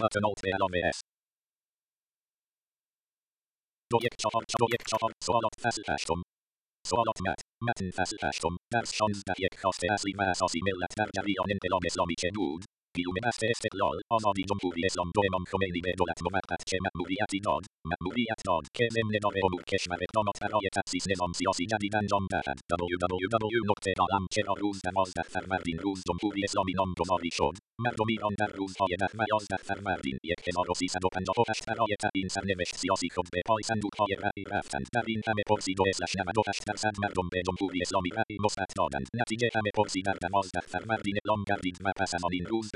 button alt LOVS دو یک چهار دو یک چهار سوالات فصل هشتم سوالات مت متن فصل هشتم درس شانزده یک خواست اصلی و اساسی ملت در جریان انقلاب اسلامی چه بود گیلوم بسته استقلال آزادی جمهوری اسلام دو امام خمینی به دولت موقت چه مأموریتی داد مأموریت داد که ضمن نام امور کشور اقدامات برای تأسیس نظام سیاسی جدید انجام دهد www چرا روز دوازده فروردین روز جمهوری اسلامی نامگذاری شد مردم ایران در روزهای ده و یازده فروردین یک هزار و سیصد و پنجاه و هشت برای تعیین سرنوشت سیاسی خود به پای صندوقهای رأی رفتند در این همه پرسید و اسلش نود و هشت درصد مردم به جمهوری اسلامی رأی مثبت دادند نتیجه همه پرسی در دوازده فروردین اعلام گردید و پس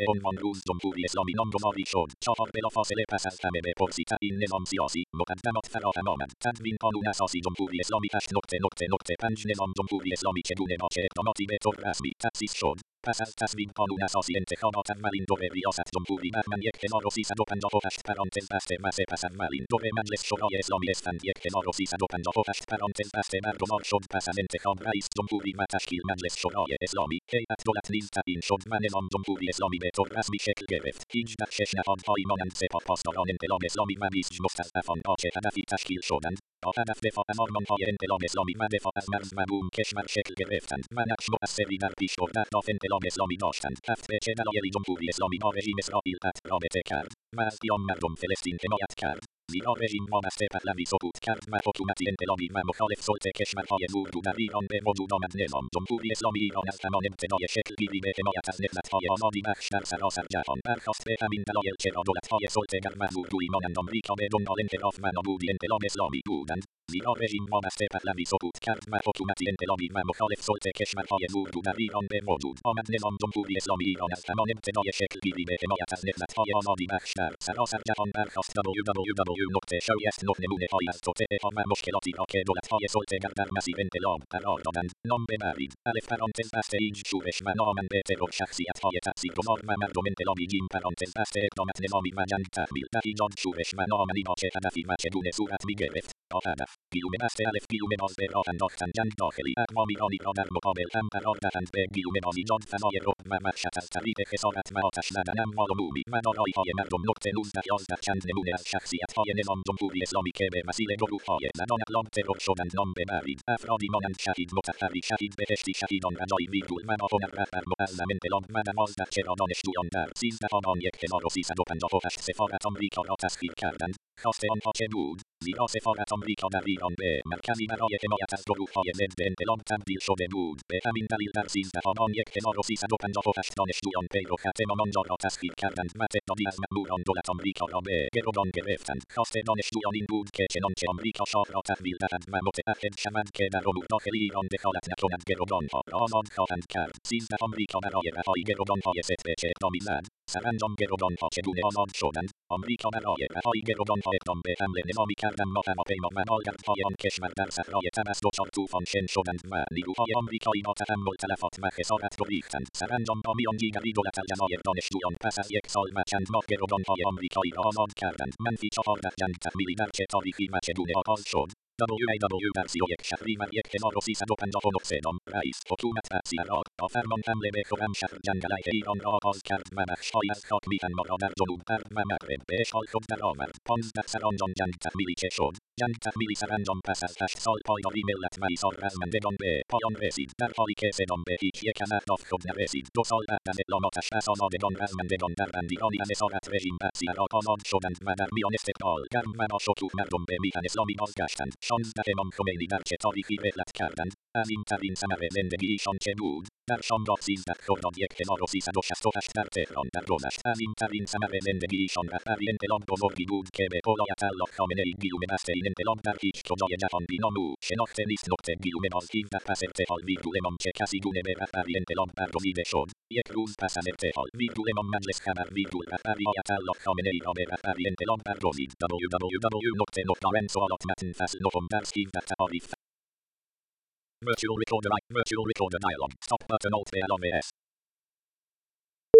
این عنوان روز جمهوری اسلامی نامگذاری شد چهار بلافاصله پس از همه به پرسی تعیین نظام سیاسی مقدمات فراهم آمد تدوین قانون اساسی جمهوری اسلامی هشت نقطه نقطه نقطه پنج نظام جمهوری اسلامی چگونه با چه اقداماتی به طور رسمی تأسیس شد پس از تصویب قانون اساسی انتخابات اولین دور ریاست جمهوری بهمن 1358 پرانتز بسته و سپس اولین دور مجلس شورای اسلامی اسفند 1358 پرانتز بسته برگزار شد پس از انتخاب رئیس جمهوری و تشکیل مجلس شورای اسلامی هیئت دولت نیز تعیین شد و نظام جمهوری اسلامی به طور رسمی شکل گرفت 18 شش نهادهایی مانند سپاه پاسداران انقلاب اسلامی و نیز مستضعفان را چه هدفی تشکیل شدند با هدف دفاع از آرمانهای انقلاب اسلامی و دفاع از مرز و بوم کشور شکل گرفتند و نقش مؤثری در پیشبرد اهداف انقلاب اسلامی داشتند هفت به چه دلایلی جمهوری اسلامی با رژیم اسرائیل قطع رابطه کرد و مردم فلسطین حمایت کرد زیرا رژیم وابسته پهلوی سقوط کرد و حکومتی انقلابی و مخالف سلطه کشورهای اردو در ایران به وجود آمد نظام جمهوری اسلامی ایران از همان ابتدای شکلگیری به حمایت از نهضتهای آزادی بخش در سراسر جهان برخاست به همین دلایل چرا دولتهای سلطهگر و اردویی مانند آمریکا به دنبال انحراف و نابودی انقلاب اسلامی بودند زیرا رژیم وابسته پهلوی سقوط کرد و حکومتی انقلابی و مخالف سلطه کشورهای اردو در ایران به وجود آمد نظام جمهوری اسلامی ایران از همان ابتدای شکلگیری به حمایت از نهضتهای آزادی بخش در سراسر جهان برخاست www.شایست نمونه هایی از توطئه ها و مشکلاتی را که دولتهای سلطهگر در مسیر انقلاب قرار دادند نام ببرید الف پرانتز بسته ایجاد شورش و ناامنی ب ترور شخصیت های تاثیرگذار و مردم انقلابی جیم پرانتز بسته اقدامات نظامی و جنگ تحمیلی در ایجاد شورش و ناامنی با چه هدفی و چگونه صورت می‌گرفت تا هدف گیومه بسته الف گیومه باز به راه انداختن جنگ داخلی اقوام ایرانی را در مقابل هم قرار دهند ب گیومه باز ایجاد فضای رعب و وحشت از طریق خسارت و آتش زدن اموال عمومی و داراییهای مردم نقطه 19 11 چند نمونه از شخصیتهای نظام جمهوری اسلامی که به وسیله گروههای زنان اقلام ترور شدند نام ببرید افرادی مانند شهید مطهری شهید بهشتی شهیدان رجایی ویرگول و ناهنر رهبر معظم انقلاب و دوازده چرا دانشجویان در سیزده آبان یک هزار و سیصد و پنجاه و هشت سفارت آمریکا را تسخیر کردند خواست آنها چه بود زیرا سفارت آمریکا در ایران به مرکزی برای حمایت از گروههای ضد انقلاب تبدیل شده بود به همین دلیل در آبان یک هزار و سیصد دانشجویان پیرو ختم آنجا را تسخیر کردند و تعدادی از مأموران دولت آمریکا را به گروگان گرفتند خواست دانشجویان این بود که چنانچه آمریکا شاه را تحویل دهد و متعهد شوند که در امور داخلی ایران دخالت نکند گروگانها را آزاد خواهند کرد سیزده آمریکا برای رهایی گروگانهای ستبه چه اقدامی زد سرانجام گروگانها چگونه آزاد شدند. آمریکا برای رهایی گروگانها اقدام به حمله نظامی کردند و هواپیما و ناگردهای آن کشور در صحرای تمس دچار طوفان شن شدند و نیروهای آمریکایی با تحمل تلفات و خسارت گریختند سرانجام با میانجیگری دولت الجزایر دانشجویان پس از یک سال و چند ماه گروگانهای آمریکایی را آزاد کردند. منفی چهارده جنگ تحمیلی در چه تاریخی و چگونه آغاز شد؟ WAW در سی و یک شهریور یک هزار و سیصد و پنجاه و نه سنم رئیس حکومت رأسی عراق با فرمان حمله به خرمشهر جنگ علیه ایران را آغاز کرد و بخشهایی از خاک میهن را در جنوب غرب و مغرب به اشغال خود درآورد پانزده سرانجام جنگ تحمیلی چه شد جنگ تحمیلی سرانجام پس از هشت سال پایداری ملت و ایثار رزمندگان به پایان رسید در حالی که صدام به هیچ یک از اهداف خود نرسید دو سال بعد از اعلام آتش‌بس آزادگان رزمندگان دربند ایرانی از اسارت رژیم بعثی عراق آزاد شدند و در میان استقبال گرم و باشکوه مردم به میهن اسلامی بازگشتند شانزده امام خمینی در چه تاریخی رحلت کردند عظیمترین ثمره زندگیشان چه بود در شامگاه سیزده خرداد یک هزار و سیصد و شصت و هشت در تهران درگذشت عظیمترین ثمره زندگیشان رهبری انقلاب بزرگی بود که به قول آیتالله خامنهای گیومه بسته این انقلاب در هیچ کجای جهان بی نام او شناخته نیست نقطه گیومه باز هیوده پس ارتحال ویرگول امام چه کسی چگونه به رهبری انقلاب برگزیده شد یک روز پس از ارتحال ویرگول امام مجلس خبر ویرگول رهبری آیتالله خامنهای را به رهبری انقلاب برگزید www نقطه نقطه سوالات متن فصل Kondanski Zatarif. Virtual Recorder I, Virtual Recorder Dialog, Stop Button Alt L on S.